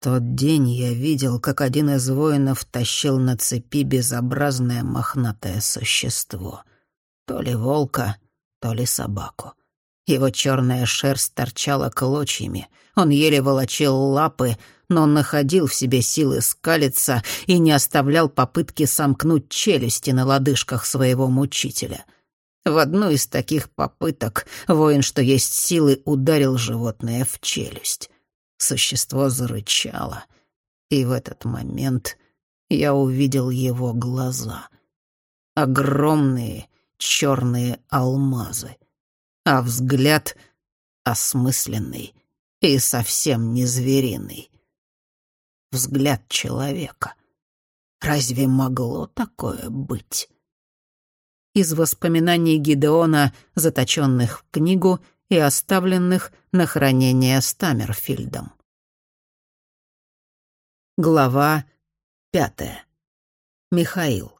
Тот день я видел, как один из воинов тащил на цепи безобразное мохнатое существо. То ли волка, то ли собаку. Его черная шерсть торчала клочьями. Он еле волочил лапы, но он находил в себе силы скалиться и не оставлял попытки сомкнуть челюсти на лодыжках своего мучителя. В одну из таких попыток воин, что есть силы, ударил животное в челюсть. Существо зарычало, и в этот момент я увидел его глаза. Огромные черные алмазы, а взгляд осмысленный и совсем не звериный. Взгляд человека. Разве могло такое быть? Из воспоминаний Гидеона, заточенных в книгу и оставленных на хранение Стаммерфильдом. Глава пятая. Михаил.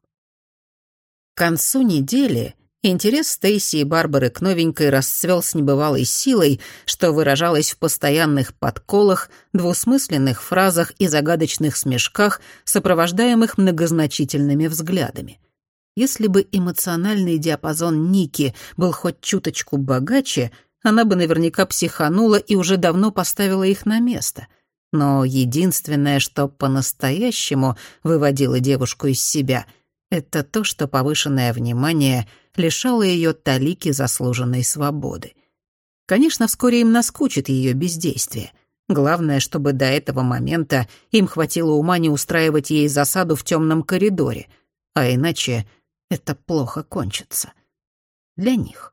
К концу недели интерес Стейси и Барбары к новенькой расцвел с небывалой силой, что выражалось в постоянных подколах, двусмысленных фразах и загадочных смешках, сопровождаемых многозначительными взглядами. Если бы эмоциональный диапазон Ники был хоть чуточку богаче, она бы наверняка психанула и уже давно поставила их на место. Но единственное, что по-настоящему выводило девушку из себя — это то, что повышенное внимание лишало ее талики заслуженной свободы. Конечно, вскоре им наскучит ее бездействие. Главное, чтобы до этого момента им хватило ума не устраивать ей засаду в темном коридоре, а иначе это плохо кончится. Для них.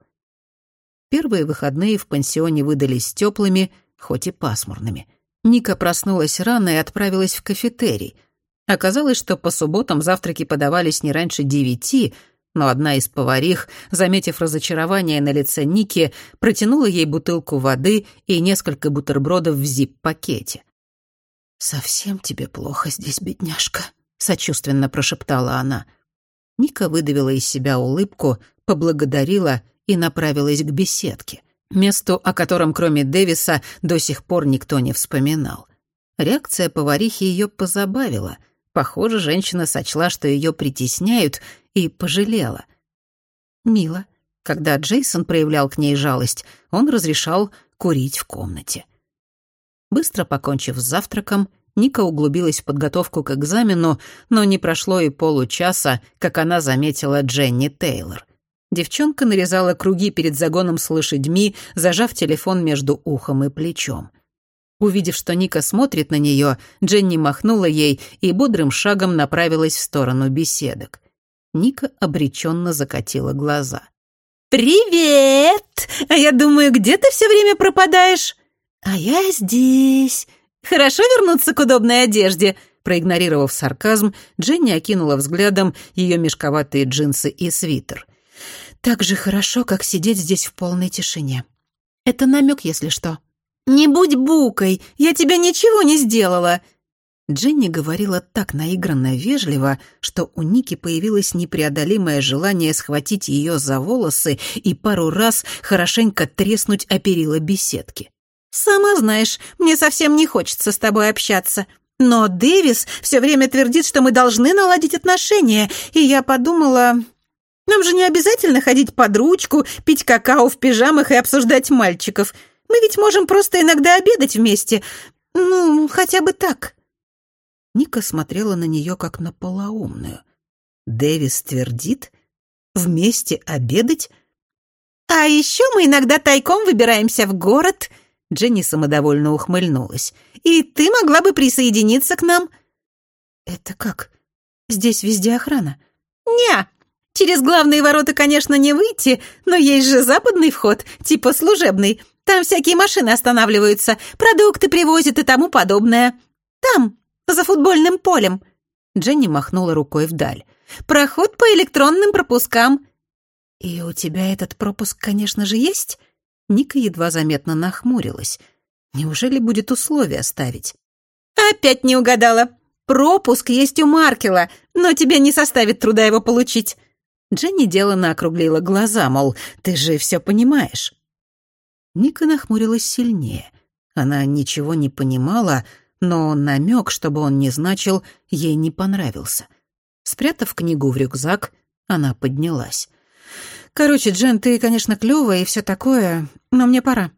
Первые выходные в пансионе выдались теплыми, хоть и пасмурными. Ника проснулась рано и отправилась в кафетерий — Оказалось, что по субботам завтраки подавались не раньше девяти, но одна из поварих, заметив разочарование на лице Ники, протянула ей бутылку воды и несколько бутербродов в зип-пакете. «Совсем тебе плохо здесь, бедняжка», — сочувственно прошептала она. Ника выдавила из себя улыбку, поблагодарила и направилась к беседке, месту, о котором кроме Дэвиса до сих пор никто не вспоминал. Реакция поварихи ее позабавила — Похоже, женщина сочла, что ее притесняют, и пожалела. Мило. Когда Джейсон проявлял к ней жалость, он разрешал курить в комнате. Быстро покончив с завтраком, Ника углубилась в подготовку к экзамену, но не прошло и получаса, как она заметила Дженни Тейлор. Девчонка нарезала круги перед загоном с лошадьми, зажав телефон между ухом и плечом. Увидев, что Ника смотрит на нее, Дженни махнула ей и бодрым шагом направилась в сторону беседок. Ника обреченно закатила глаза. «Привет! А я думаю, где ты все время пропадаешь?» «А я здесь. Хорошо вернуться к удобной одежде?» Проигнорировав сарказм, Дженни окинула взглядом ее мешковатые джинсы и свитер. «Так же хорошо, как сидеть здесь в полной тишине. Это намек, если что». «Не будь букой, я тебе ничего не сделала!» Дженни говорила так наигранно вежливо, что у Ники появилось непреодолимое желание схватить ее за волосы и пару раз хорошенько треснуть о перила беседки. «Сама знаешь, мне совсем не хочется с тобой общаться. Но Дэвис все время твердит, что мы должны наладить отношения, и я подумала, нам же не обязательно ходить под ручку, пить какао в пижамах и обсуждать мальчиков. Мы ведь можем просто иногда обедать вместе. Ну, хотя бы так». Ника смотрела на нее как на полоумную. Дэвис твердит? Вместе обедать? «А еще мы иногда тайком выбираемся в город», — Дженни самодовольно ухмыльнулась. «И ты могла бы присоединиться к нам». «Это как? Здесь везде охрана?» «Не, через главные ворота, конечно, не выйти, но есть же западный вход, типа служебный. Там всякие машины останавливаются, продукты привозят и тому подобное. Там, за футбольным полем». Дженни махнула рукой вдаль. «Проход по электронным пропускам». «И у тебя этот пропуск, конечно же, есть?» Ника едва заметно нахмурилась. «Неужели будет условие ставить?» «Опять не угадала. Пропуск есть у Маркела, но тебе не составит труда его получить». Дженни деланно округлила глаза, мол, ты же все понимаешь. Ника нахмурилась сильнее. Она ничего не понимала, но намек, чтобы он не значил, ей не понравился. Спрятав книгу в рюкзак, она поднялась. «Короче, Джен, ты, конечно, клёвая и все такое, но мне пора.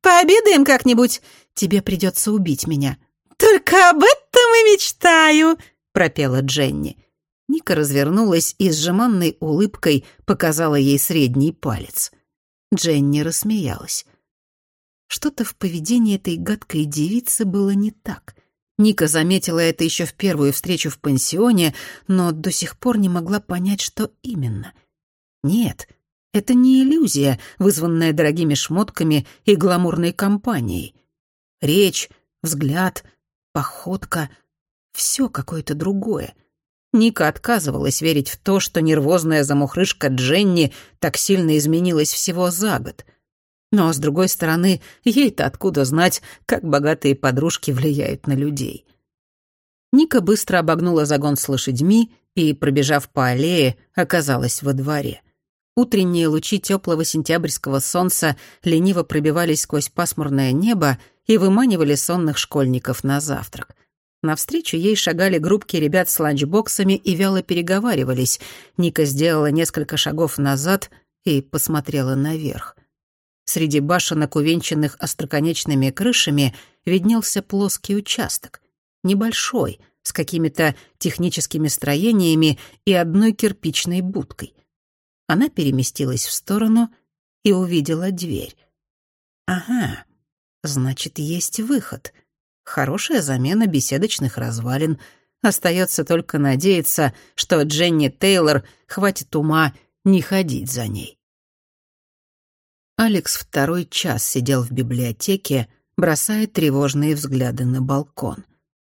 Пообедаем как-нибудь. Тебе придется убить меня». «Только об этом и мечтаю», — пропела Дженни. Ника развернулась и с жеманной улыбкой показала ей средний палец. Дженни рассмеялась. Что-то в поведении этой гадкой девицы было не так. Ника заметила это еще в первую встречу в пансионе, но до сих пор не могла понять, что именно. Нет, это не иллюзия, вызванная дорогими шмотками и гламурной компанией. Речь, взгляд, походка — все какое-то другое. Ника отказывалась верить в то, что нервозная замухрышка Дженни так сильно изменилась всего за год. Но, с другой стороны, ей-то откуда знать, как богатые подружки влияют на людей. Ника быстро обогнула загон с лошадьми и, пробежав по аллее, оказалась во дворе. Утренние лучи теплого сентябрьского солнца лениво пробивались сквозь пасмурное небо и выманивали сонных школьников на завтрак. Навстречу ей шагали группки ребят с ланчбоксами и вяло переговаривались. Ника сделала несколько шагов назад и посмотрела наверх. Среди башенок, увенчанных остроконечными крышами, виднелся плоский участок. Небольшой, с какими-то техническими строениями и одной кирпичной будкой. Она переместилась в сторону и увидела дверь. «Ага, значит, есть выход. Хорошая замена беседочных развалин. Остается только надеяться, что Дженни Тейлор хватит ума не ходить за ней». Алекс второй час сидел в библиотеке, бросая тревожные взгляды на балкон.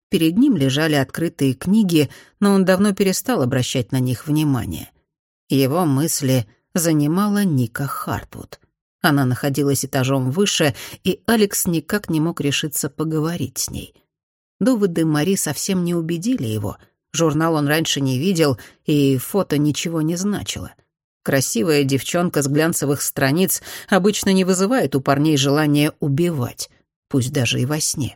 Перед ним лежали открытые книги, но он давно перестал обращать на них внимание. Его мысли занимала Ника Хартвуд. Она находилась этажом выше, и Алекс никак не мог решиться поговорить с ней. Доводы Мари совсем не убедили его. Журнал он раньше не видел, и фото ничего не значило — Красивая девчонка с глянцевых страниц обычно не вызывает у парней желания убивать, пусть даже и во сне.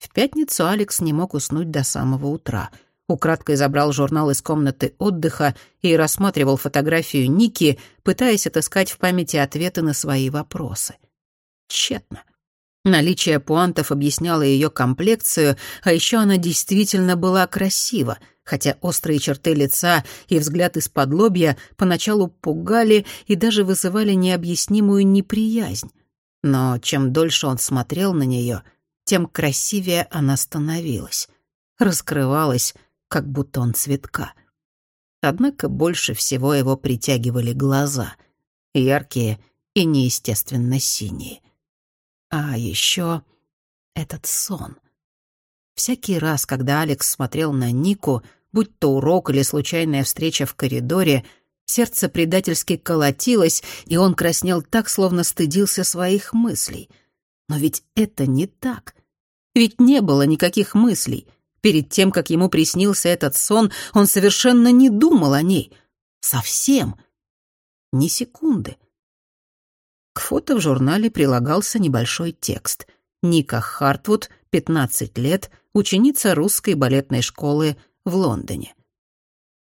В пятницу Алекс не мог уснуть до самого утра. Украдкой забрал журнал из комнаты отдыха и рассматривал фотографию Ники, пытаясь отыскать в памяти ответы на свои вопросы. Тщетно. Наличие пуантов объясняло ее комплекцию, а еще она действительно была красива — хотя острые черты лица и взгляд из-под лобья поначалу пугали и даже вызывали необъяснимую неприязнь. Но чем дольше он смотрел на нее, тем красивее она становилась, раскрывалась, как будто он цветка. Однако больше всего его притягивали глаза, яркие и неестественно синие. А еще этот сон. Всякий раз, когда Алекс смотрел на Нику, будь то урок или случайная встреча в коридоре, сердце предательски колотилось, и он краснел так, словно стыдился своих мыслей. Но ведь это не так. Ведь не было никаких мыслей. Перед тем, как ему приснился этот сон, он совершенно не думал о ней. Совсем. Ни секунды. К фото в журнале прилагался небольшой текст. Ника Хартвуд, 15 лет, ученица русской балетной школы в Лондоне.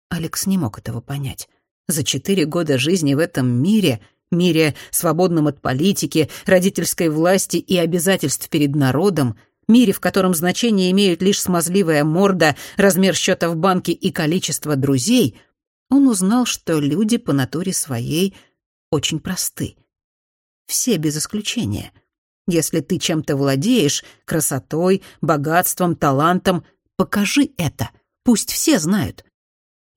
Алекс не мог этого понять. За четыре года жизни в этом мире, мире, свободном от политики, родительской власти и обязательств перед народом, мире, в котором значение имеют лишь смазливая морда, размер счета в банке и количество друзей, он узнал, что люди по натуре своей очень просты. Все без исключения. Если ты чем-то владеешь, красотой, богатством, талантом, покажи это. Пусть все знают.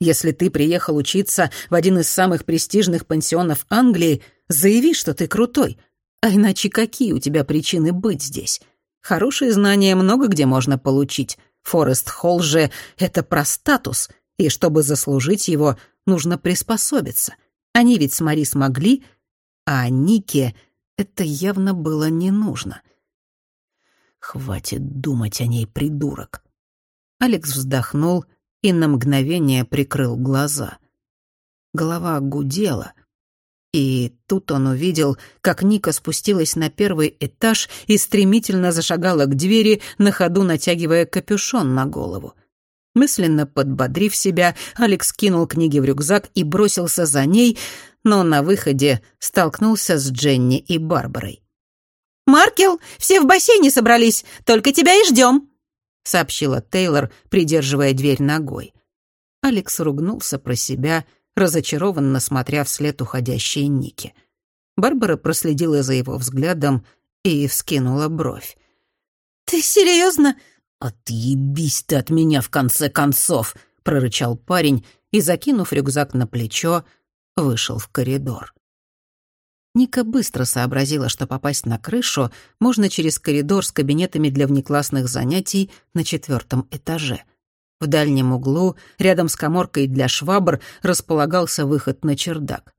Если ты приехал учиться в один из самых престижных пансионов Англии, заяви, что ты крутой. А иначе какие у тебя причины быть здесь? Хорошие знания много где можно получить. Форест Холл же — это про статус, и чтобы заслужить его, нужно приспособиться. Они ведь с Мари смогли, а Нике это явно было не нужно. «Хватит думать о ней, придурок», Алекс вздохнул и на мгновение прикрыл глаза. Голова гудела. И тут он увидел, как Ника спустилась на первый этаж и стремительно зашагала к двери, на ходу натягивая капюшон на голову. Мысленно подбодрив себя, Алекс кинул книги в рюкзак и бросился за ней, но на выходе столкнулся с Дженни и Барбарой. «Маркел, все в бассейне собрались, только тебя и ждем», — сообщила Тейлор, придерживая дверь ногой. Алекс ругнулся про себя, разочарованно смотря вслед уходящей Ники. Барбара проследила за его взглядом и вскинула бровь. «Ты серьезно? «Отъебись ты от меня, в конце концов!» — прорычал парень и, закинув рюкзак на плечо, вышел в коридор. Ника быстро сообразила, что попасть на крышу можно через коридор с кабинетами для внеклассных занятий на четвертом этаже. В дальнем углу, рядом с коморкой для швабр, располагался выход на чердак.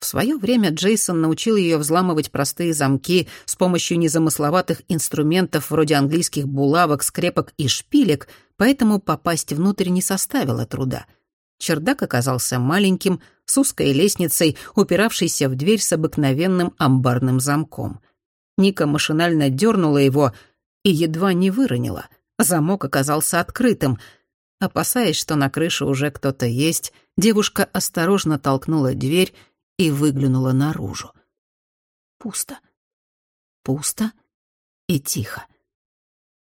В свое время Джейсон научил ее взламывать простые замки с помощью незамысловатых инструментов вроде английских булавок, скрепок и шпилек, поэтому попасть внутрь не составило труда. Чердак оказался маленьким, с узкой лестницей, упиравшейся в дверь с обыкновенным амбарным замком. Ника машинально дернула его и едва не выронила. Замок оказался открытым. Опасаясь, что на крыше уже кто-то есть, девушка осторожно толкнула дверь и выглянула наружу. Пусто. Пусто и тихо.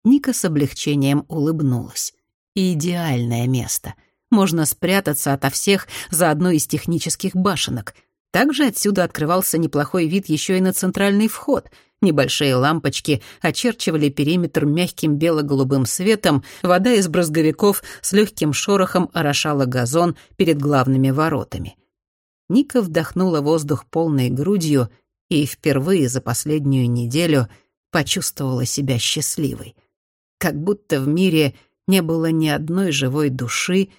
Ника с облегчением улыбнулась. Идеальное место — можно спрятаться ото всех за одной из технических башенок. Также отсюда открывался неплохой вид еще и на центральный вход. Небольшие лампочки очерчивали периметр мягким бело-голубым светом, вода из брызговиков с легким шорохом орошала газон перед главными воротами. Ника вдохнула воздух полной грудью и впервые за последнюю неделю почувствовала себя счастливой. Как будто в мире не было ни одной живой души,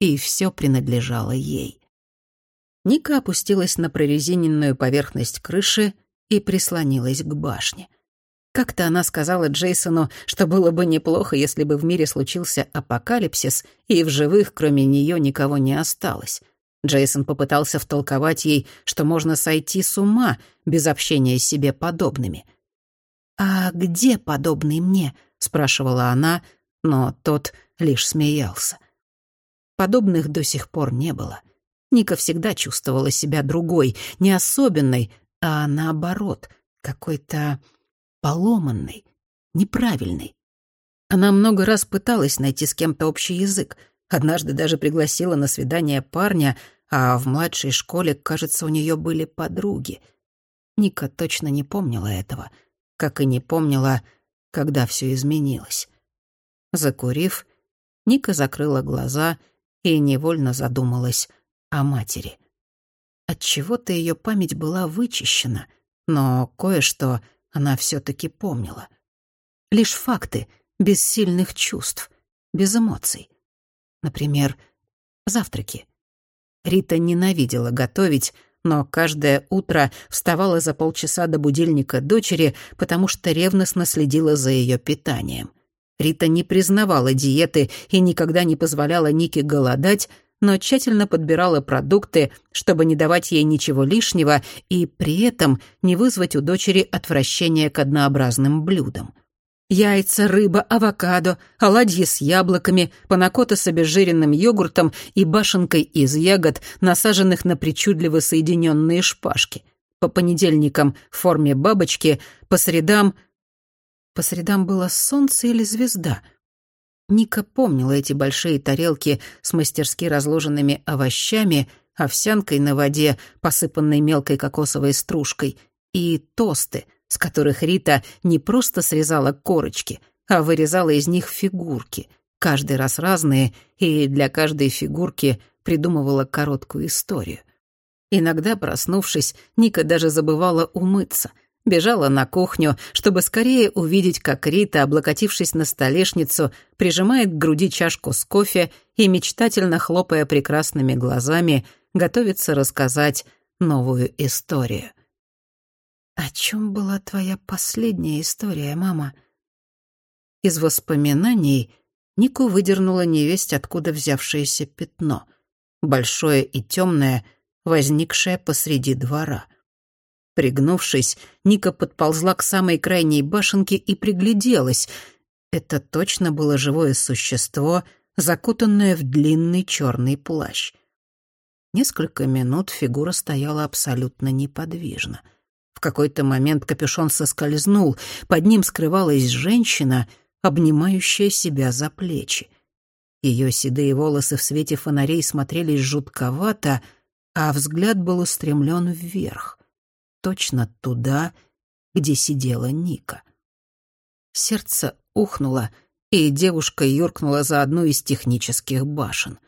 и все принадлежало ей. Ника опустилась на прорезиненную поверхность крыши и прислонилась к башне. Как-то она сказала Джейсону, что было бы неплохо, если бы в мире случился апокалипсис, и в живых, кроме нее, никого не осталось. Джейсон попытался втолковать ей, что можно сойти с ума без общения с себе подобными. «А где подобный мне?» — спрашивала она, но тот лишь смеялся. Подобных до сих пор не было. Ника всегда чувствовала себя другой, не особенной, а наоборот, какой-то поломанной, неправильной. Она много раз пыталась найти с кем-то общий язык. Однажды даже пригласила на свидание парня, а в младшей школе, кажется, у нее были подруги. Ника точно не помнила этого, как и не помнила, когда все изменилось. Закурив, Ника закрыла глаза — и невольно задумалась о матери. Отчего-то ее память была вычищена, но кое-что она все-таки помнила. Лишь факты, без сильных чувств, без эмоций. Например, завтраки. Рита ненавидела готовить, но каждое утро вставала за полчаса до будильника дочери, потому что ревностно следила за ее питанием. Рита не признавала диеты и никогда не позволяла Нике голодать, но тщательно подбирала продукты, чтобы не давать ей ничего лишнего и при этом не вызвать у дочери отвращения к однообразным блюдам. Яйца, рыба, авокадо, оладьи с яблоками, панакота с обезжиренным йогуртом и башенкой из ягод, насаженных на причудливо соединенные шпажки. По понедельникам в форме бабочки, по средам — по средам было солнце или звезда. Ника помнила эти большие тарелки с мастерски разложенными овощами, овсянкой на воде, посыпанной мелкой кокосовой стружкой, и тосты, с которых Рита не просто срезала корочки, а вырезала из них фигурки, каждый раз разные, и для каждой фигурки придумывала короткую историю. Иногда, проснувшись, Ника даже забывала умыться — Бежала на кухню, чтобы скорее увидеть, как Рита, облокотившись на столешницу, прижимает к груди чашку с кофе и, мечтательно хлопая прекрасными глазами, готовится рассказать новую историю. «О чем была твоя последняя история, мама?» Из воспоминаний Нику выдернула невесть, откуда взявшееся пятно. Большое и темное, возникшая посреди двора. Пригнувшись, Ника подползла к самой крайней башенке и пригляделась. Это точно было живое существо, закутанное в длинный черный плащ. Несколько минут фигура стояла абсолютно неподвижно. В какой-то момент капюшон соскользнул, под ним скрывалась женщина, обнимающая себя за плечи. Ее седые волосы в свете фонарей смотрелись жутковато, а взгляд был устремлен вверх, точно туда, где сидела Ника. Сердце ухнуло, и девушка юркнула за одну из технических башен.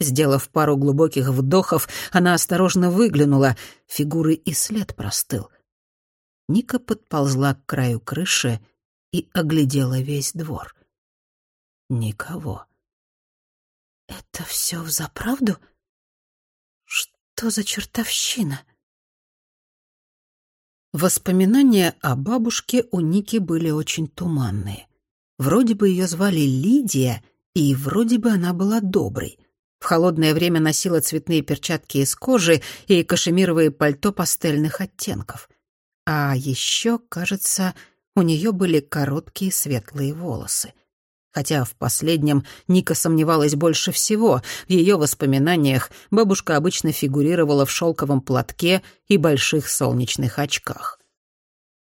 Сделав пару глубоких вдохов, она осторожно выглянула, фигуры и след простыл. Ника подползла к краю крыши и оглядела весь двор. Никого. «Это все взаправду? Что за чертовщина?» Воспоминания о бабушке у Ники были очень туманные. Вроде бы ее звали Лидия, и вроде бы она была доброй. В холодное время носила цветные перчатки из кожи и кашемировые пальто пастельных оттенков. А еще, кажется, у нее были короткие светлые волосы. Хотя в последнем Ника сомневалась больше всего. В ее воспоминаниях бабушка обычно фигурировала в шелковом платке и больших солнечных очках.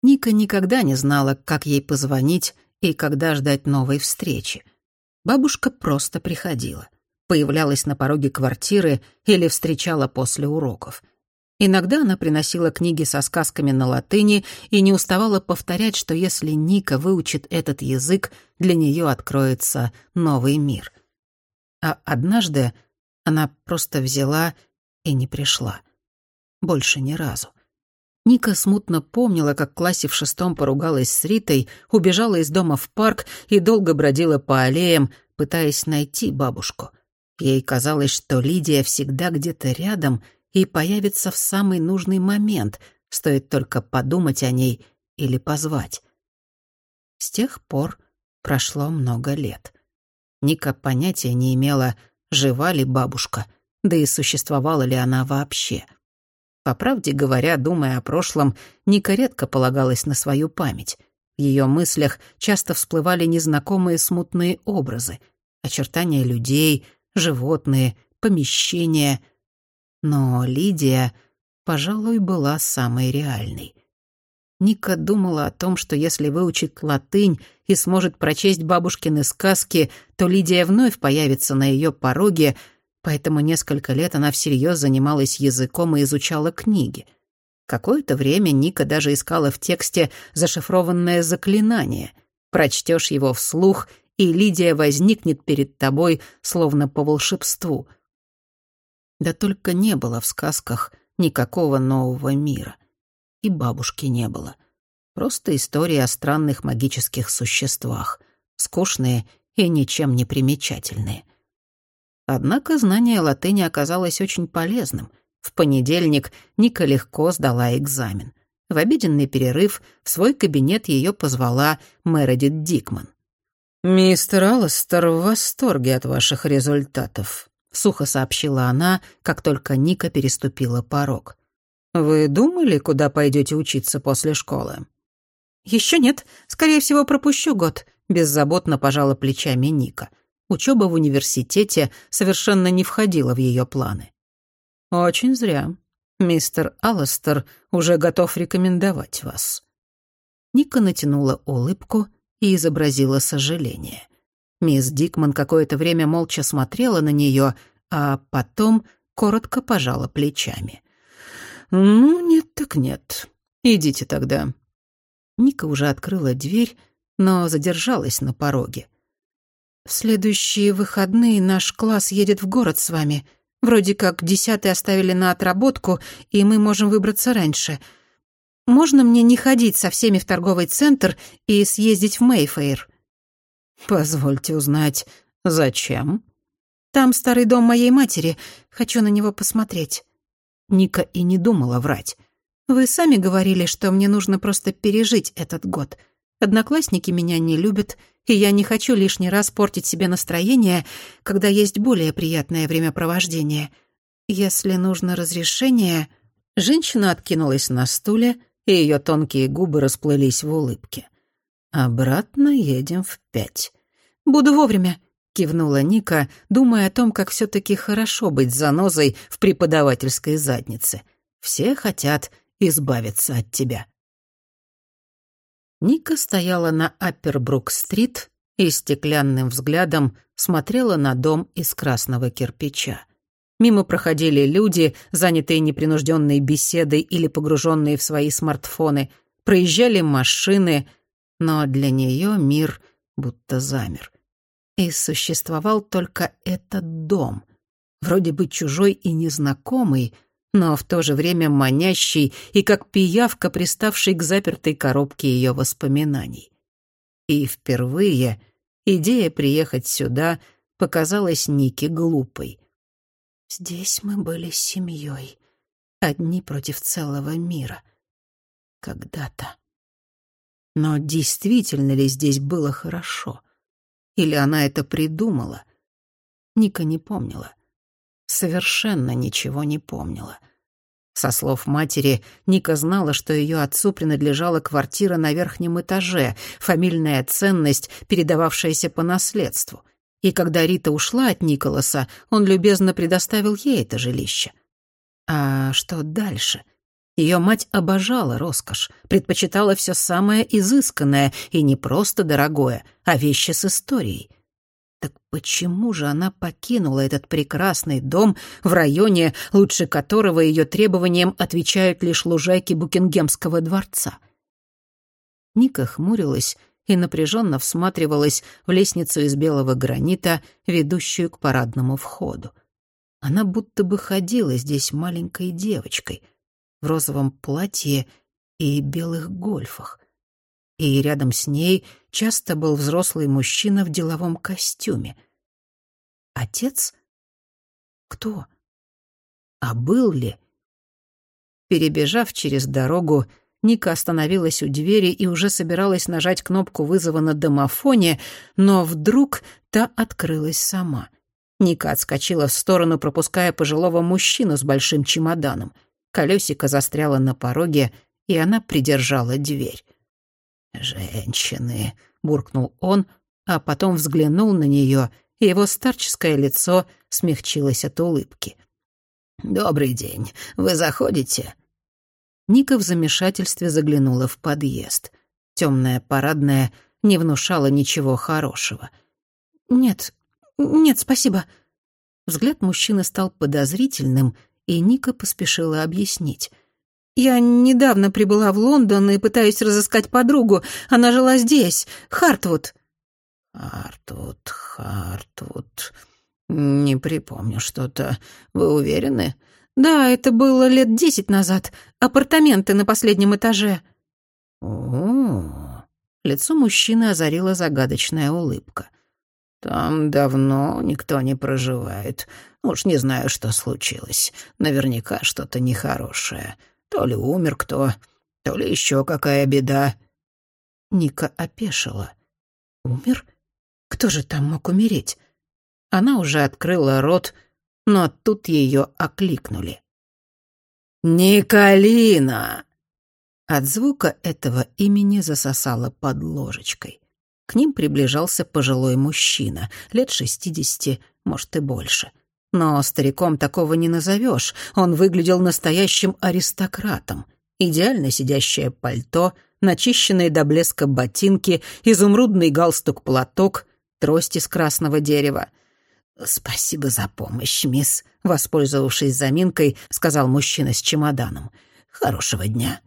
Ника никогда не знала, как ей позвонить и когда ждать новой встречи. Бабушка просто приходила. Появлялась на пороге квартиры или встречала после уроков — Иногда она приносила книги со сказками на латыни и не уставала повторять, что если Ника выучит этот язык, для нее откроется новый мир. А однажды она просто взяла и не пришла. Больше ни разу. Ника смутно помнила, как в классе в шестом поругалась с Ритой, убежала из дома в парк и долго бродила по аллеям, пытаясь найти бабушку. Ей казалось, что Лидия всегда где-то рядом — и появится в самый нужный момент, стоит только подумать о ней или позвать. С тех пор прошло много лет. Ника понятия не имела, жива ли бабушка, да и существовала ли она вообще. По правде говоря, думая о прошлом, Ника редко полагалась на свою память. В ее мыслях часто всплывали незнакомые смутные образы, очертания людей, животные, помещения — но Лидия, пожалуй, была самой реальной. Ника думала о том, что если выучит латынь и сможет прочесть бабушкины сказки, то Лидия вновь появится на ее пороге, поэтому несколько лет она всерьез занималась языком и изучала книги. Какое-то время Ника даже искала в тексте зашифрованное заклинание. Прочтешь его вслух, и Лидия возникнет перед тобой, словно по волшебству — да только не было в сказках никакого нового мира. И бабушки не было. Просто истории о странных магических существах. Скучные и ничем не примечательные. Однако знание латыни оказалось очень полезным. В понедельник Ника легко сдала экзамен. В обеденный перерыв в свой кабинет ее позвала Мередит Дикман. «Мистер Алластер в восторге от ваших результатов. — сухо сообщила она, как только Ника переступила порог. «Вы думали, куда пойдете учиться после школы?» «Еще нет. Скорее всего, пропущу год», — беззаботно пожала плечами Ника. Учеба в университете совершенно не входила в ее планы. «Очень зря. Мистер Алластер уже готов рекомендовать вас». Ника натянула улыбку и изобразила сожаление. Мисс Дикман какое-то время молча смотрела на нее, а потом коротко пожала плечами. «Ну, нет так нет. Идите тогда». Ника уже открыла дверь, но задержалась на пороге. «В следующие выходные наш класс едет в город с вами. Вроде как десятый оставили на отработку, и мы можем выбраться раньше. Можно мне не ходить со всеми в торговый центр и съездить в Мейфейр?» «Позвольте узнать, зачем?» «Там старый дом моей матери. Хочу на него посмотреть». Ника и не думала врать. «Вы сами говорили, что мне нужно просто пережить этот год. Одноклассники меня не любят, и я не хочу лишний раз портить себе настроение, когда есть более приятное времяпровождение. «Если нужно разрешение...» Женщина откинулась на стуле, и ее тонкие губы расплылись в улыбке. «Обратно едем в пять». «Буду вовремя», — кивнула Ника, думая о том, как все таки хорошо быть занозой в преподавательской заднице. «Все хотят избавиться от тебя». Ника стояла на Аппербрук-стрит и стеклянным взглядом смотрела на дом из красного кирпича. Мимо проходили люди, занятые непринужденной беседой или погруженные в свои смартфоны, проезжали машины, но для нее мир будто замер. И существовал только этот дом, вроде бы чужой и незнакомый, но в то же время манящий и как пиявка, приставший к запертой коробке ее воспоминаний. И впервые идея приехать сюда показалась Нике глупой. Здесь мы были семьей, одни против целого мира. Когда-то. Но действительно ли здесь было хорошо? Или она это придумала? Ника не помнила. Совершенно ничего не помнила. Со слов матери, Ника знала, что ее отцу принадлежала квартира на верхнем этаже, фамильная ценность, передававшаяся по наследству. И когда Рита ушла от Николаса, он любезно предоставил ей это жилище. А что дальше? Ее мать обожала роскошь, предпочитала все самое изысканное и не просто дорогое, а вещи с историей. Так почему же она покинула этот прекрасный дом в районе, лучше которого ее требованиям отвечают лишь лужайки Букингемского дворца? Ника хмурилась и напряженно всматривалась в лестницу из белого гранита, ведущую к парадному входу. Она будто бы ходила здесь маленькой девочкой — в розовом платье и белых гольфах. И рядом с ней часто был взрослый мужчина в деловом костюме. Отец? Кто? А был ли? Перебежав через дорогу, Ника остановилась у двери и уже собиралась нажать кнопку вызова на домофоне, но вдруг та открылась сама. Ника отскочила в сторону, пропуская пожилого мужчину с большим чемоданом — Колесико застряло на пороге, и она придержала дверь. «Женщины», — буркнул он, а потом взглянул на нее, и его старческое лицо смягчилось от улыбки. «Добрый день. Вы заходите?» Ника в замешательстве заглянула в подъезд. Темная парадная не внушала ничего хорошего. «Нет, нет, спасибо». Взгляд мужчины стал подозрительным, и Ника поспешила объяснить. «Я недавно прибыла в Лондон и пытаюсь разыскать подругу. Она жила здесь, Хартвуд». «Хартвуд, Хартвуд... Не припомню что-то. Вы уверены?» «Да, это было лет десять назад. Апартаменты на последнем этаже». «О-о-о...» Лицо мужчины озарила загадочная улыбка. «Там давно никто не проживает. Уж не знаю, что случилось. Наверняка что-то нехорошее. То ли умер кто, то ли еще какая беда». Ника опешила. «Умер? Кто же там мог умереть?» Она уже открыла рот, но тут ее окликнули. «Николина!» От звука этого имени засосала под ложечкой. К ним приближался пожилой мужчина, лет шестидесяти, может и больше — но стариком такого не назовешь. Он выглядел настоящим аристократом. Идеально сидящее пальто, начищенные до блеска ботинки, изумрудный галстук-платок, трость из красного дерева. «Спасибо за помощь, мисс», — воспользовавшись заминкой, сказал мужчина с чемоданом. «Хорошего дня».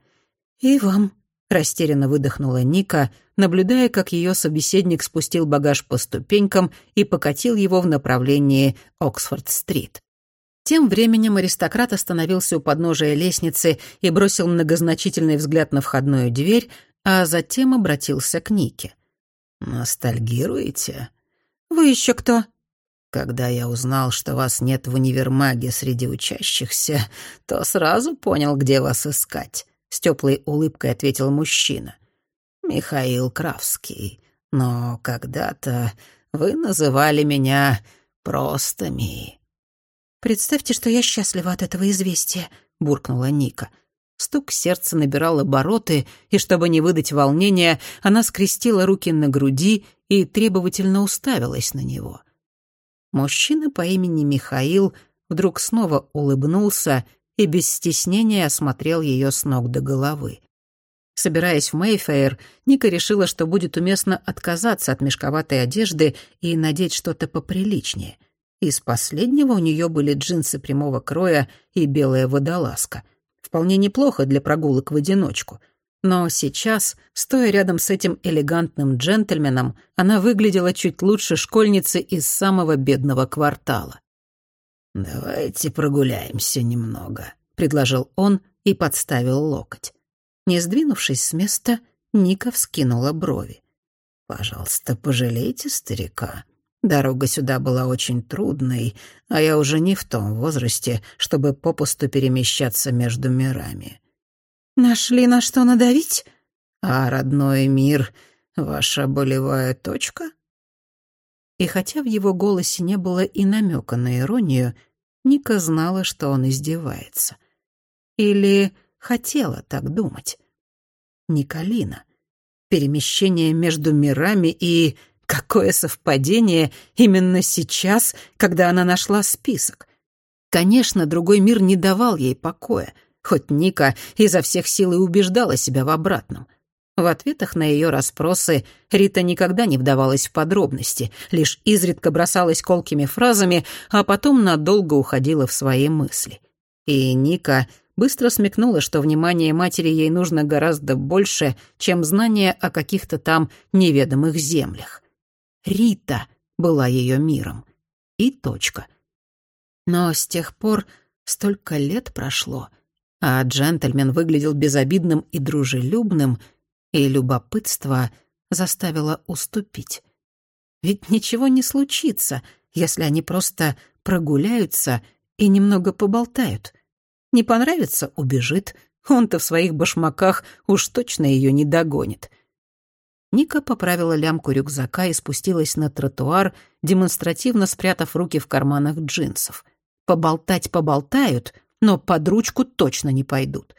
«И вам», Растерянно выдохнула Ника, наблюдая, как ее собеседник спустил багаж по ступенькам и покатил его в направлении Оксфорд-стрит. Тем временем аристократ остановился у подножия лестницы и бросил многозначительный взгляд на входную дверь, а затем обратился к Нике. «Ностальгируете?» «Вы еще кто?» «Когда я узнал, что вас нет в универмаге среди учащихся, то сразу понял, где вас искать. — с теплой улыбкой ответил мужчина. «Михаил Кравский. Но когда-то вы называли меня просто Ми». «Представьте, что я счастлива от этого известия», — буркнула Ника. Стук сердца набирал обороты, и чтобы не выдать волнения, она скрестила руки на груди и требовательно уставилась на него. Мужчина по имени Михаил вдруг снова улыбнулся и без стеснения осмотрел ее с ног до головы. Собираясь в Мейфейр, Ника решила, что будет уместно отказаться от мешковатой одежды и надеть что-то поприличнее. Из последнего у нее были джинсы прямого кроя и белая водолазка. Вполне неплохо для прогулок в одиночку. Но сейчас, стоя рядом с этим элегантным джентльменом, она выглядела чуть лучше школьницы из самого бедного квартала. «Давайте прогуляемся немного», — предложил он и подставил локоть. Не сдвинувшись с места, Ника вскинула брови. «Пожалуйста, пожалейте старика. Дорога сюда была очень трудной, а я уже не в том возрасте, чтобы попусту перемещаться между мирами». «Нашли на что надавить?» «А родной мир — ваша болевая точка?» И хотя в его голосе не было и намека на иронию, Ника знала, что он издевается. Или хотела так думать. Николина. Перемещение между мирами и... Какое совпадение именно сейчас, когда она нашла список. Конечно, другой мир не давал ей покоя, хоть Ника изо всех сил и убеждала себя в обратном. В ответах на ее расспросы Рита никогда не вдавалась в подробности, лишь изредка бросалась колкими фразами, а потом надолго уходила в свои мысли. И Ника быстро смекнула, что внимание матери ей нужно гораздо больше, чем знание о каких-то там неведомых землях. Рита была ее миром. И точка. Но с тех пор столько лет прошло, а джентльмен выглядел безобидным и дружелюбным, и любопытство заставило уступить. Ведь ничего не случится, если они просто прогуляются и немного поболтают. Не понравится — убежит. Он-то в своих башмаках уж точно ее не догонит. Ника поправила лямку рюкзака и спустилась на тротуар, демонстративно спрятав руки в карманах джинсов. Поболтать поболтают, но под ручку точно не пойдут.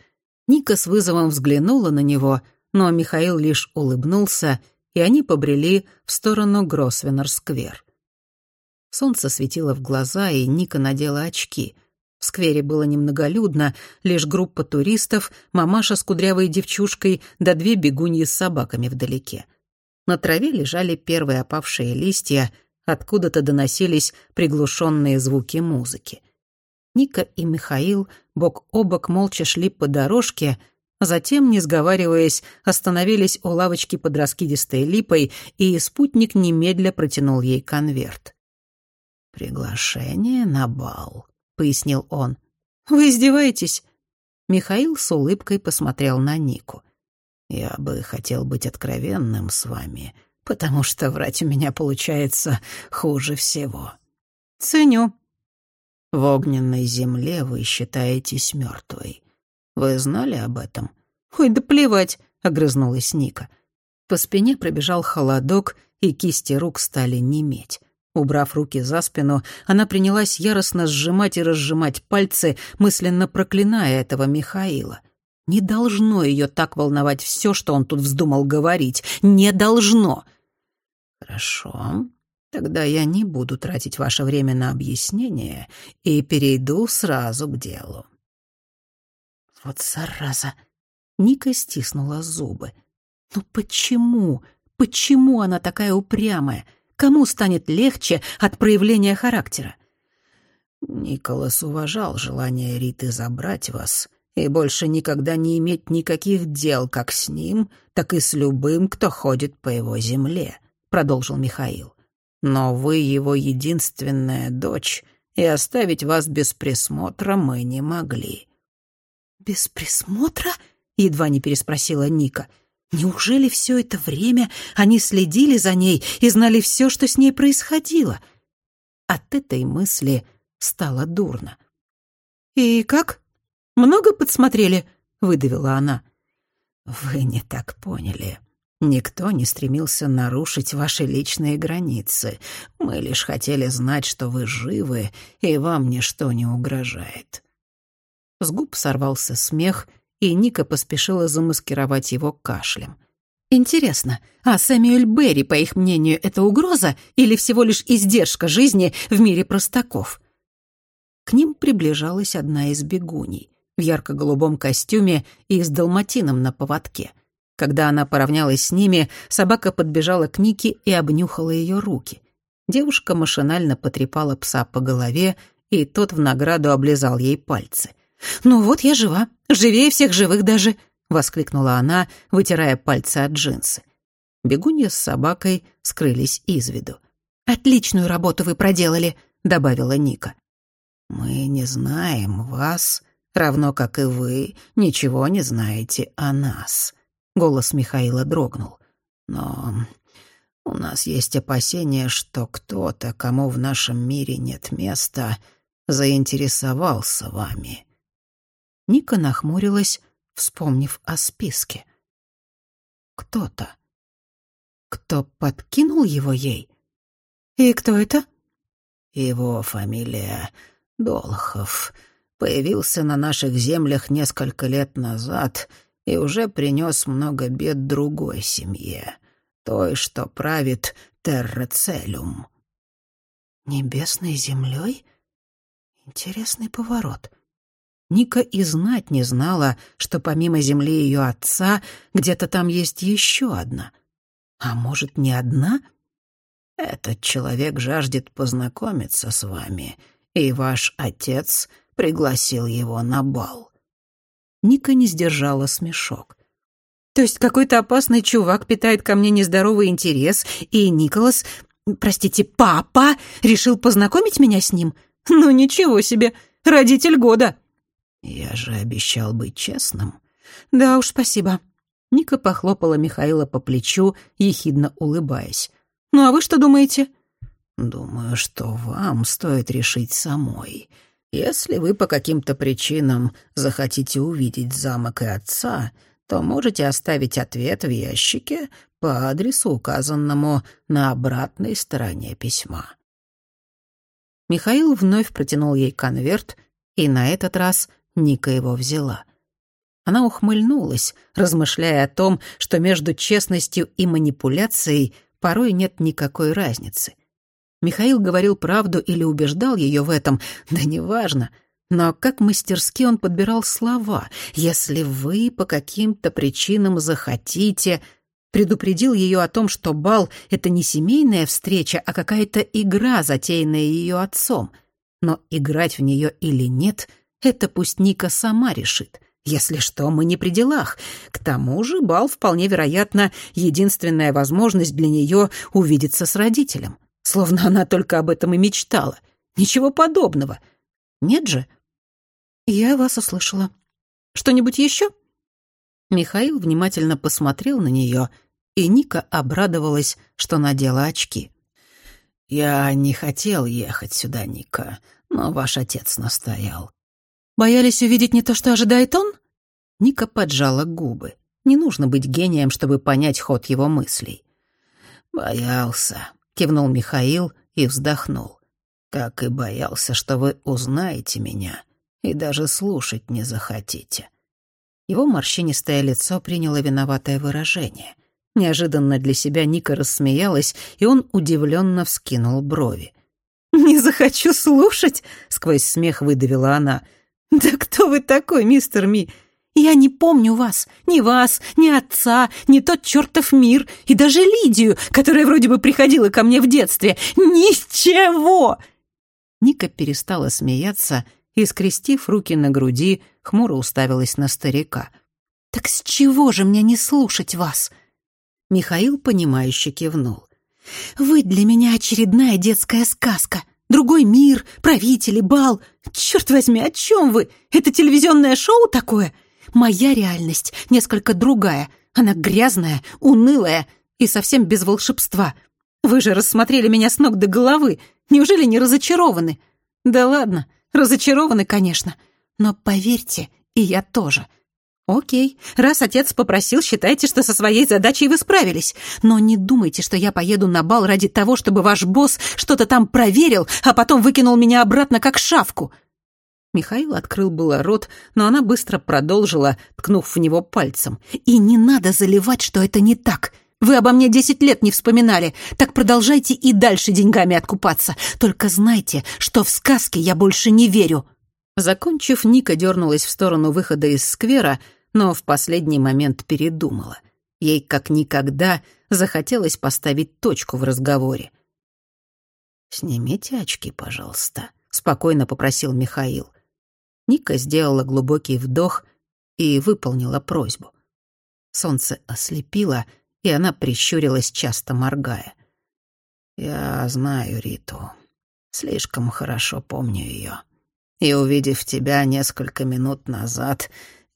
Ника с вызовом взглянула на него, но Михаил лишь улыбнулся, и они побрели в сторону Гросвеннер-сквер. Солнце светило в глаза, и Ника надела очки — в сквере было немноголюдно, лишь группа туристов, мамаша с кудрявой девчушкой да две бегуньи с собаками вдалеке. На траве лежали первые опавшие листья, откуда-то доносились приглушенные звуки музыки. Ника и Михаил бок о бок молча шли по дорожке, а затем, не сговариваясь, остановились у лавочки под раскидистой липой, и спутник немедля протянул ей конверт. «Приглашение на бал», пояснил он. «Вы издеваетесь?» Михаил с улыбкой посмотрел на Нику. «Я бы хотел быть откровенным с вами, потому что врать у меня получается хуже всего». «Ценю». «В огненной земле вы считаетесь мертвой. Вы знали об этом?» «Ой, да плевать», — огрызнулась Ника. По спине пробежал холодок, и кисти рук стали неметь. Убрав руки за спину, она принялась яростно сжимать и разжимать пальцы, мысленно проклиная этого Михаила. Не должно ее так волновать все, что он тут вздумал говорить. Не должно. Хорошо. Тогда я не буду тратить ваше время на объяснение и перейду сразу к делу. Вот зараза. Ника стиснула зубы. Ну почему? Почему она такая упрямая? Кому станет легче от проявления характера? Николас уважал желание Риты забрать вас и больше никогда не иметь никаких дел как с ним, так и с любым, кто ходит по его земле, — продолжил Михаил. Но вы его единственная дочь, и оставить вас без присмотра мы не могли. «Без присмотра?» — едва не переспросила Ника — Неужели все это время они следили за ней и знали все, что с ней происходило? От этой мысли стало дурно. «И как? Много подсмотрели?» — выдавила она. «Вы не так поняли. Никто не стремился нарушить ваши личные границы. Мы лишь хотели знать, что вы живы, и вам ничто не угрожает». С губ сорвался смех, и Ника поспешила замаскировать его кашлем. Интересно, а Сэмюэль Берри, по их мнению, это угроза или всего лишь издержка жизни в мире простаков? К ним приближалась одна из бегуней в ярко-голубом костюме и с далматином на поводке. Когда она поравнялась с ними, собака подбежала к Нике и обнюхала ее руки. Девушка машинально потрепала пса по голове, и тот в награду облизал ей пальцы. «Ну вот я жива, живее всех живых даже», — воскликнула она, вытирая пальцы от джинсы. Бегунья с собакой скрылись из виду. «Отличную работу вы проделали», — добавила Ника. «Мы не знаем вас, равно как и вы ничего не знаете о нас», Голос Михаила дрогнул. «Но у нас есть опасение, что кто-то, кому в нашем мире нет места, заинтересовался вами». Ника нахмурилась, вспомнив о списке. «Кто-то. Кто подкинул его ей? И кто это?» «Его фамилия Долхов. Появился на наших землях несколько лет назад — и уже принес много бед другой семье, той, что правит Террацелюм. Небесной землей? Интересный поворот. Ника и знать не знала, что помимо земли ее отца где-то там есть еще одна. А может, не одна? Этот человек жаждет познакомиться с вами, и ваш отец пригласил его на бал. Ника не сдержала смешок. То есть какой-то опасный чувак питает ко мне нездоровый интерес, и Николас, простите, папа, решил познакомить меня с ним? Ну ничего себе, родитель года. Я же обещал быть честным. Да уж, спасибо. Ника похлопала Михаила по плечу, ехидно улыбаясь. Ну а вы что думаете? Думаю, что вам стоит решить самой. Если вы по каким-то причинам захотите увидеть замок и отца, то можете оставить ответ в ящике по адресу, указанному на обратной стороне письма. Михаил вновь протянул ей конверт, и на этот раз Ника его взяла. Она ухмыльнулась, размышляя о том, что между честностью и манипуляцией порой нет никакой разницы — Михаил говорил правду или убеждал ее в этом, да неважно. Но как мастерски он подбирал слова. «Если вы по каким-то причинам захотите...» Предупредил ее о том, что бал — это не семейная встреча, а какая-то игра, затеянная ее отцом. Но играть в нее или нет — это пусть Ника сама решит. Если что, мы не при делах. К тому же бал, вполне вероятно, единственная возможность для нее увидеться с родителем словно она только об этом и мечтала. Ничего подобного. Нет же? Я вас услышала. Что-нибудь еще? Михаил внимательно посмотрел на нее, и Ника обрадовалась, что надела очки. «Я не хотел ехать сюда, Ника, но ваш отец настоял». «Боялись увидеть не то, что ожидает он?» Ника поджала губы. Не нужно быть гением, чтобы понять ход его мыслей. «Боялся кивнул Михаил и вздохнул. Как и боялся, что вы узнаете меня и даже слушать не захотите. Его морщинистое лицо приняло виноватое выражение. Неожиданно для себя Ника рассмеялась, и он удивленно вскинул брови. «Не захочу слушать!» — сквозь смех выдавила она. «Да кто вы такой, мистер Ми? Я не помню вас, ни вас, ни отца, ни тот чертов мир, и даже Лидию, которая вроде бы приходила ко мне в детстве. Ничего!» Ника перестала смеяться и, скрестив руки на груди, хмуро уставилась на старика. «Так с чего же мне не слушать вас?» Михаил, понимающе кивнул. «Вы для меня очередная детская сказка. Другой мир, правители, бал. Черт возьми, о чем вы? Это телевизионное шоу такое?» Моя реальность несколько другая. Она грязная, унылая и совсем без волшебства. Вы же рассмотрели меня с ног до головы. Неужели не разочарованы? Да ладно, разочарованы, конечно. Но поверьте, и я тоже. «Окей, раз отец попросил, считайте, что со своей задачей вы справились. Но не думайте, что я поеду на бал ради того, чтобы ваш босс что-то там проверил, а потом выкинул меня обратно как шавку». Михаил открыл было рот, но она быстро продолжила, ткнув в него пальцем. «И не надо заливать, что это не так. Вы обо мне десять лет не вспоминали, так продолжайте и дальше деньгами откупаться. Только знайте, что в сказки я больше не верю». Закончив, Ника дернулась в сторону выхода из сквера, но в последний момент передумала. Ей как никогда захотелось поставить точку в разговоре. «Снимите очки, пожалуйста», — спокойно попросил Михаил. Ника сделала глубокий вдох и выполнила просьбу. Солнце ослепило, и она прищурилась, часто моргая. «Я знаю Риту. Слишком хорошо помню ее. И, увидев тебя несколько минут назад,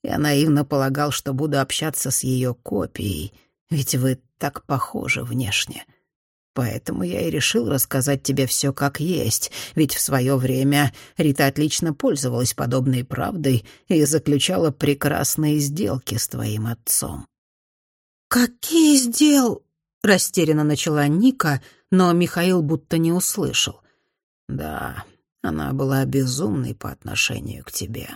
я наивно полагал, что буду общаться с ее копией, ведь вы так похожи внешне. Поэтому я и решил рассказать тебе все как есть, ведь в свое время Рита отлично пользовалась подобной правдой и заключала прекрасные сделки с твоим отцом. «Какие сдел...» — растерянно начала Ника, но Михаил будто не услышал. «Да, она была безумной по отношению к тебе.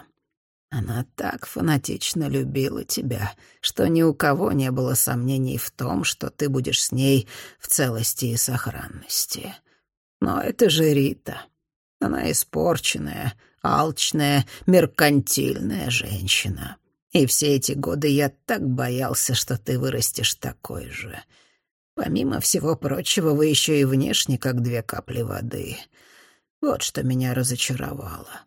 Она так фанатично любила тебя, что ни у кого не было сомнений в том, что ты будешь с ней в целости и сохранности. Но это же Рита. Она испорченная, алчная, меркантильная женщина. И все эти годы я так боялся, что ты вырастешь такой же. Помимо всего прочего, вы еще и внешне как две капли воды. Вот что меня разочаровало.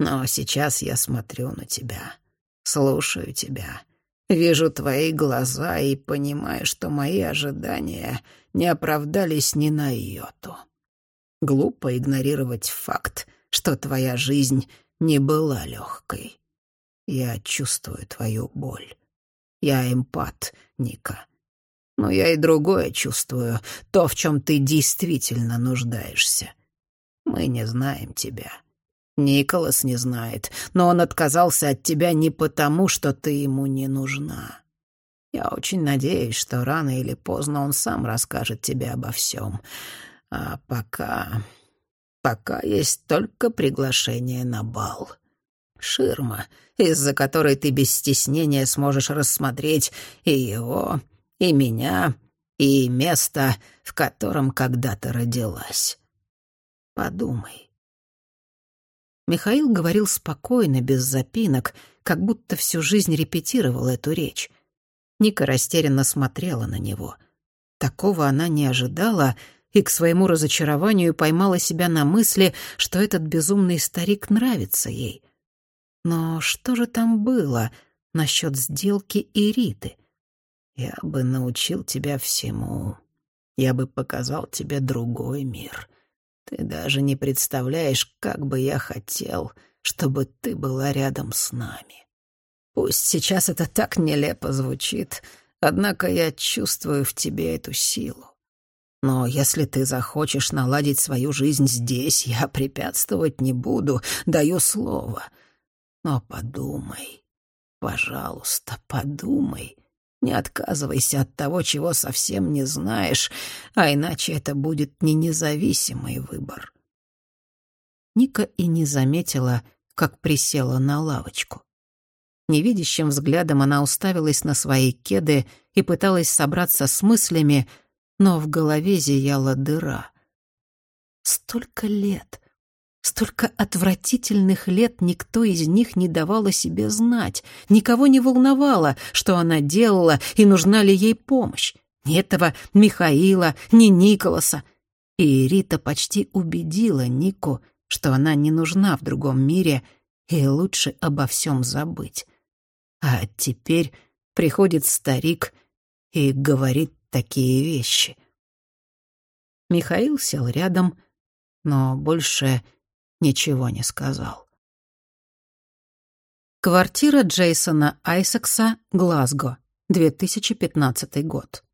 Но сейчас я смотрю на тебя, слушаю тебя, вижу твои глаза и понимаю, что мои ожидания не оправдались ни на йоту. Глупо игнорировать факт, что твоя жизнь не была легкой. Я чувствую твою боль. Я эмпат, Ника. Но я и другое чувствую, то, в чем ты действительно нуждаешься. Мы не знаем тебя. Николас не знает, но он отказался от тебя не потому, что ты ему не нужна. Я очень надеюсь, что рано или поздно он сам расскажет тебе обо всем. А пока... пока есть только приглашение на бал. Ширма, из-за которой ты без стеснения сможешь рассмотреть и его, и меня, и место, в котором когда-то родилась. Подумай. Михаил говорил спокойно, без запинок, как будто всю жизнь репетировал эту речь. Ника растерянно смотрела на него. Такого она не ожидала и к своему разочарованию поймала себя на мысли, что этот безумный старик нравится ей. Но что же там было насчет сделки и Риты? «Я бы научил тебя всему. Я бы показал тебе другой мир. Ты даже не представляешь, как бы я хотел, чтобы ты была рядом с нами. Пусть сейчас это так нелепо звучит, однако я чувствую в тебе эту силу. Но если ты захочешь наладить свою жизнь здесь, я препятствовать не буду, даю слово. Но подумай, пожалуйста, подумай, не отказывайся от того, чего совсем не знаешь, а иначе это будет не независимый выбор. Ника и не заметила, как присела на лавочку. Невидящим взглядом она уставилась на свои кеды и пыталась собраться с мыслями, но в голове зияла дыра. Столько лет, Столько отвратительных лет никто из них не давал о себе знать, никого не волновало, что она делала и нужна ли ей помощь. Ни этого Михаила, ни Николаса. И Рита почти убедила Нику, что она не нужна в другом мире и лучше обо всем забыть. А теперь приходит старик и говорит такие вещи. Михаил сел рядом, но больше ничего не сказал. Квартира Джейсона Айсекса, Глазго, 2015 год.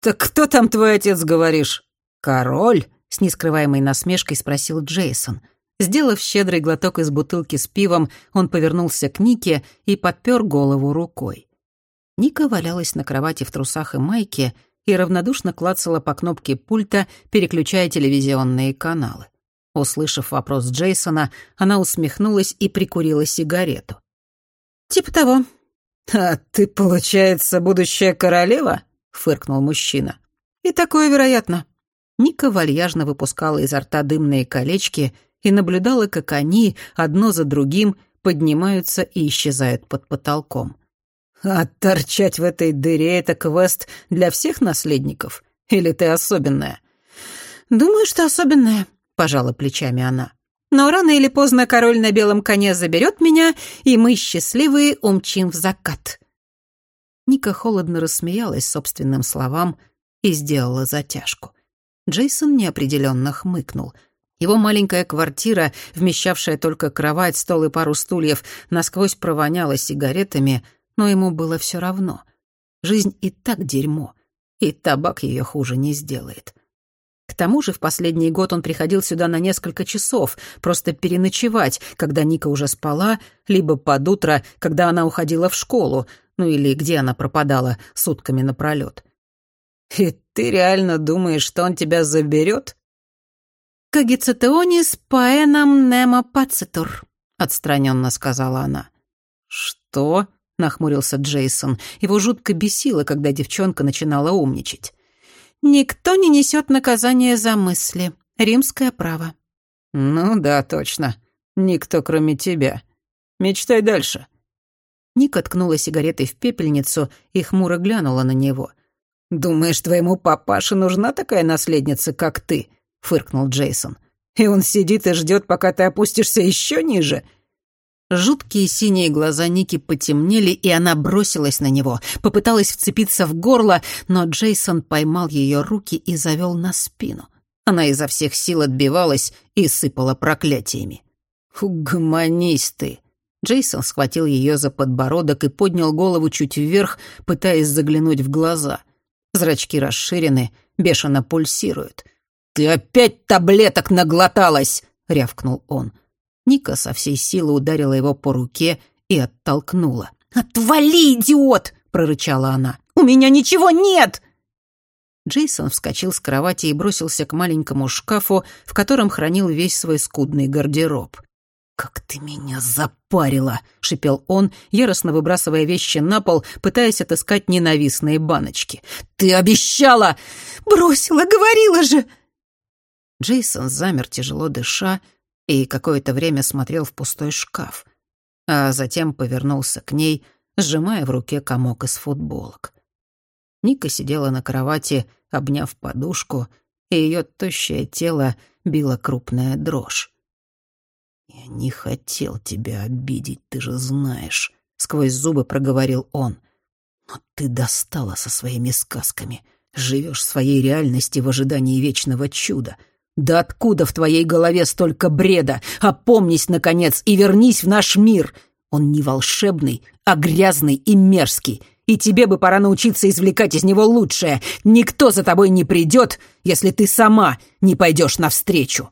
«Так кто там твой отец, говоришь? Король?» — с нескрываемой насмешкой спросил Джейсон. Сделав щедрый глоток из бутылки с пивом, он повернулся к Нике и подпер голову рукой. Ника валялась на кровати в трусах и майке и равнодушно клацала по кнопке пульта, переключая телевизионные каналы. Услышав вопрос Джейсона, она усмехнулась и прикурила сигарету. «Типа того». «А ты, получается, будущая королева?» — фыркнул мужчина. «И такое вероятно». Ника вальяжно выпускала изо рта дымные колечки и наблюдала, как они, одно за другим, поднимаются и исчезают под потолком. «А торчать в этой дыре — это квест для всех наследников? Или ты особенная?» «Думаю, что особенная», — пожала плечами она. «Но рано или поздно король на белом коне заберет меня, и мы, счастливые, умчим в закат». Ника холодно рассмеялась собственным словам и сделала затяжку. Джейсон неопределенно хмыкнул. Его маленькая квартира, вмещавшая только кровать, стол и пару стульев, насквозь провоняла сигаретами, но ему было все равно. Жизнь и так дерьмо, и табак ее хуже не сделает. К тому же в последний год он приходил сюда на несколько часов, просто переночевать, когда Ника уже спала, либо под утро, когда она уходила в школу, ну или где она пропадала сутками напролёт. «И ты реально думаешь, что он тебя заберет?» «Кагицетеонис паэнам немо пацитур», — отстраненно сказала она. «Что?» — нахмурился Джейсон. Его жутко бесило, когда девчонка начинала умничать. «Никто не несет наказание за мысли. Римское право». «Ну да, точно. Никто, кроме тебя. Мечтай дальше». Ника ткнула сигаретой в пепельницу и хмуро глянула на него. «Думаешь, твоему папаше нужна такая наследница, как ты?» — фыркнул Джейсон. «И он сидит и ждет, пока ты опустишься еще ниже?» Жуткие синие глаза Ники потемнели, и она бросилась на него, попыталась вцепиться в горло, но Джейсон поймал ее руки и завел на спину. Она изо всех сил отбивалась и сыпала проклятиями. «Угомонись ты!» Джейсон схватил ее за подбородок и поднял голову чуть вверх, пытаясь заглянуть в глаза. Зрачки расширены, бешено пульсируют. «Ты опять таблеток наглоталась!» — рявкнул он. Ника со всей силы ударила его по руке и оттолкнула. «Отвали, идиот!» — прорычала она. «У меня ничего нет!» Джейсон вскочил с кровати и бросился к маленькому шкафу, в котором хранил весь свой скудный гардероб. «Как ты меня запарила!» — шипел он, яростно выбрасывая вещи на пол, пытаясь отыскать ненавистные баночки. «Ты обещала!» «Бросила, говорила же!» Джейсон замер, тяжело дыша, и какое-то время смотрел в пустой шкаф, а затем повернулся к ней, сжимая в руке комок из футболок. Ника сидела на кровати, обняв подушку, и ее тощее тело било крупная дрожь. «Я не хотел тебя обидеть, ты же знаешь», — сквозь зубы проговорил он. «Но ты достала со своими сказками. Живешь своей реальности в ожидании вечного чуда. Да откуда в твоей голове столько бреда? Опомнись, наконец, и вернись в наш мир. Он не волшебный, а грязный и мерзкий. И тебе бы пора научиться извлекать из него лучшее. Никто за тобой не придет, если ты сама не пойдешь навстречу».